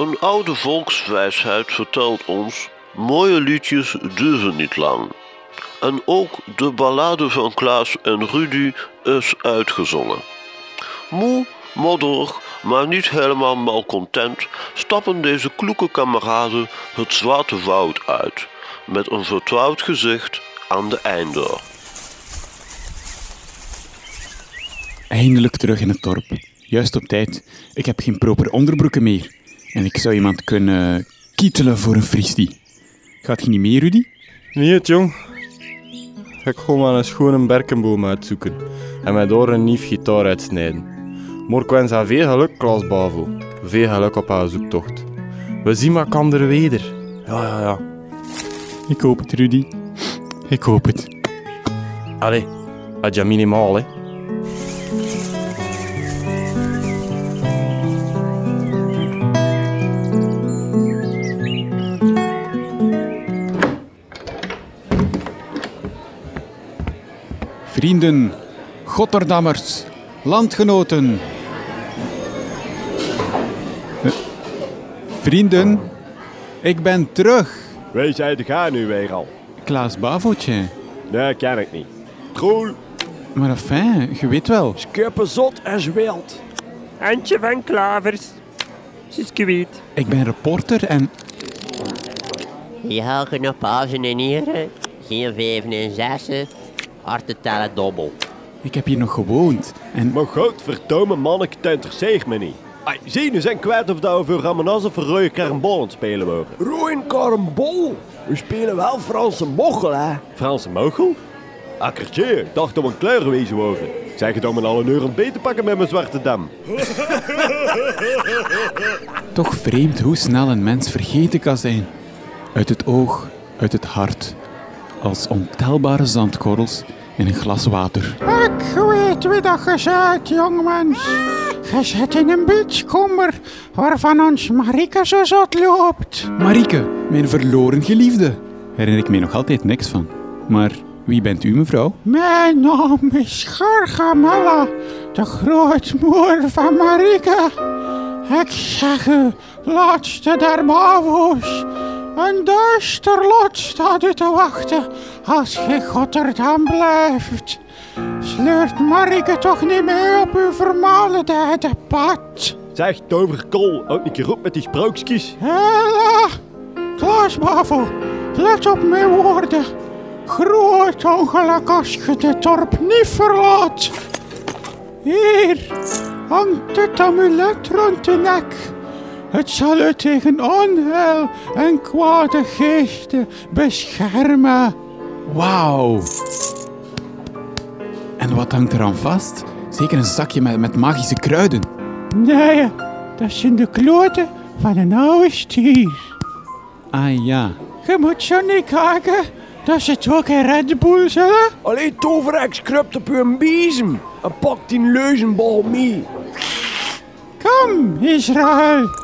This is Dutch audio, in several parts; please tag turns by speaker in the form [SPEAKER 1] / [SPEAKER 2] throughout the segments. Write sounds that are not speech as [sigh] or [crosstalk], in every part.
[SPEAKER 1] Een oude volkswijsheid vertelt ons: mooie liedjes duren niet lang. En ook de ballade van Klaas en Rudy is uitgezongen. Moe, modderig, maar niet helemaal malcontent, stappen deze kloeke kameraden het zwarte woud uit, met een vertrouwd gezicht aan de eindeur.
[SPEAKER 2] Eindelijk terug in het dorp. Juist op tijd. Ik heb geen proper onderbroeken meer. En ik zou iemand kunnen kietelen voor een fristie. Gaat je niet mee, Rudy?
[SPEAKER 3] Niet, jong. Ik ga maar een schone berkenboom uitzoeken en mij door een nieuw gitaar uitsnijden. Ik wens haar veel geluk, Klaas Bavo. Veel geluk op haar zoektocht. We zien elkaar weder. Ja, ja, ja.
[SPEAKER 2] Ik hoop het, Rudy. Ik hoop het.
[SPEAKER 3] Allee, had je minimaal, hè.
[SPEAKER 2] Vrienden, Gotterdammers, landgenoten. Eh, Vrienden, ik ben terug.
[SPEAKER 4] Wij zijn de gaan nu weer al.
[SPEAKER 2] Klaas Bavootje.
[SPEAKER 4] Nee, ken ik niet. Troel,
[SPEAKER 2] Maar enfin, je weet wel.
[SPEAKER 4] skippen zot en wild.
[SPEAKER 5] Antje van Klavers. Kwijt.
[SPEAKER 2] Ik ben reporter en
[SPEAKER 6] Ja, genoeg pauzen en hieren. Geen vijven en zessen. Harten tellen dobbel.
[SPEAKER 2] ik heb hier nog gewoond. En
[SPEAKER 4] Maar godverdomme manneke, het interesseert me niet. Ai, zie, nu zijn kwijt of dat we voor Ramanas of rode karambol aan het spelen mogen. Rode karambol? We spelen wel Franse mochel, hè? Franse mochel? Akkertje, ik dacht om een kleurenwezen worden. Zeg het om een al een uur ontbijt te pakken met mijn zwarte dam. [laughs]
[SPEAKER 2] toch vreemd hoe snel een mens vergeten kan zijn. Uit het oog, uit het hart. Als ontelbare zandkorrels in een glas water.
[SPEAKER 7] Ik weet wie dat je bent, jongmens. Je zit in een beachkomber waarvan ons Marike zo zot loopt.
[SPEAKER 2] Marieke, mijn verloren geliefde. Herinner ik mij nog altijd niks van. Maar wie bent u, mevrouw?
[SPEAKER 7] Mijn naam is Gargamella, de grootmoeder van Marike. Ik zeg u, laatste der bavo's. Een duister lot staat u te wachten als je Rotterdam blijft. Sleurt Marike toch niet mee op uw vermalendijde pad?
[SPEAKER 4] Zeg, toverkol, ook een keer op met die sprookjes.
[SPEAKER 7] Hela, Klaas Bavo, let op mijn woorden. Groot ongeluk als je dit dorp niet verlaat. Hier hangt het amulet rond de nek. Het zal u tegen onheil en kwade geesten beschermen.
[SPEAKER 2] Wauw. En wat hangt er aan vast? Zeker een zakje met, met magische kruiden.
[SPEAKER 7] Nee, dat zijn de kloten van een oude stier.
[SPEAKER 2] Ah ja.
[SPEAKER 7] Je moet zo niet kijken. Dat zit ook in Red Bull, hè?
[SPEAKER 4] Allee, toverheks kruipt op uw bezem en pakt die leuzenbal mee.
[SPEAKER 7] Kom, Israël.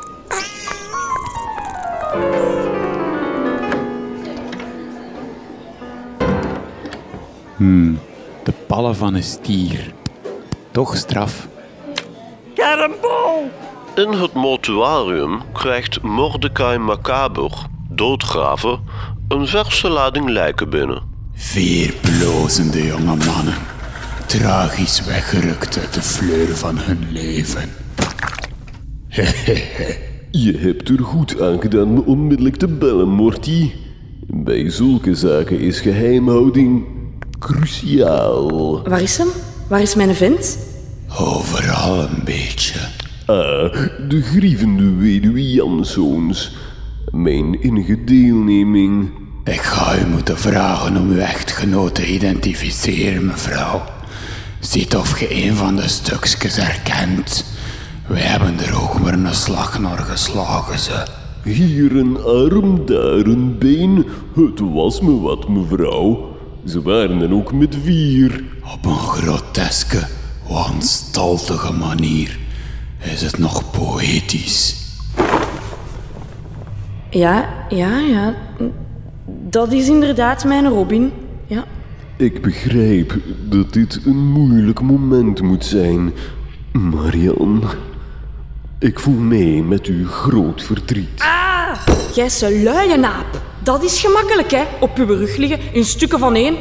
[SPEAKER 2] De ballen van een stier. Toch straf.
[SPEAKER 5] Karambol!
[SPEAKER 1] In het mortuarium krijgt Mordecai Macaber, doodgraver, een verse lading lijken binnen.
[SPEAKER 2] Vier blozende jonge mannen. Tragisch weggerukt uit de fleur van hun leven. [laughs]
[SPEAKER 8] Je hebt er goed aan gedaan me onmiddellijk te bellen, Morty. Bij zulke zaken is geheimhouding cruciaal.
[SPEAKER 9] Waar is hem? Waar is mijn vent?
[SPEAKER 2] Overal een beetje.
[SPEAKER 8] Ah, de grievende weduwe Janszoons. Mijn innige deelneming.
[SPEAKER 2] Ik ga u moeten vragen om uw echtgenoot te identificeren, mevrouw. Ziet of je een van de stukjes herkent. Wij hebben er ook maar een slag naar geslagen, ze.
[SPEAKER 8] Hier een arm, daar een been. Het was me wat, mevrouw. Ze waren er ook met vier.
[SPEAKER 2] Op een groteske, wanstaltige manier is het nog poëtisch.
[SPEAKER 9] Ja, ja, ja. Dat is inderdaad mijn Robin. Ja.
[SPEAKER 8] Ik begrijp dat dit een moeilijk moment moet zijn, Marian. Ik voel mee met uw groot verdriet.
[SPEAKER 9] Jij is een luie naap. Dat is gemakkelijk, hè? Op uw rug liggen in stukken van één.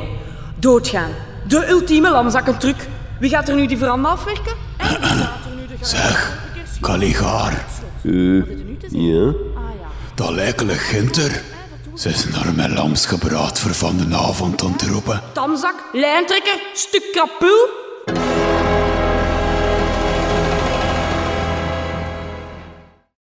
[SPEAKER 9] Doodgaan. De ultieme lamzakkentruc. Wie gaat er nu die veranda afwerken? En wie gaat er nu de
[SPEAKER 2] Zeg, Kaligaar,
[SPEAKER 8] Eh, ja?
[SPEAKER 2] dat lijkele Ginter. Ze is naar mijn lams gebraad voor van de avond aan te roepen.
[SPEAKER 9] Tamzak, lijntrekker, stuk krapul.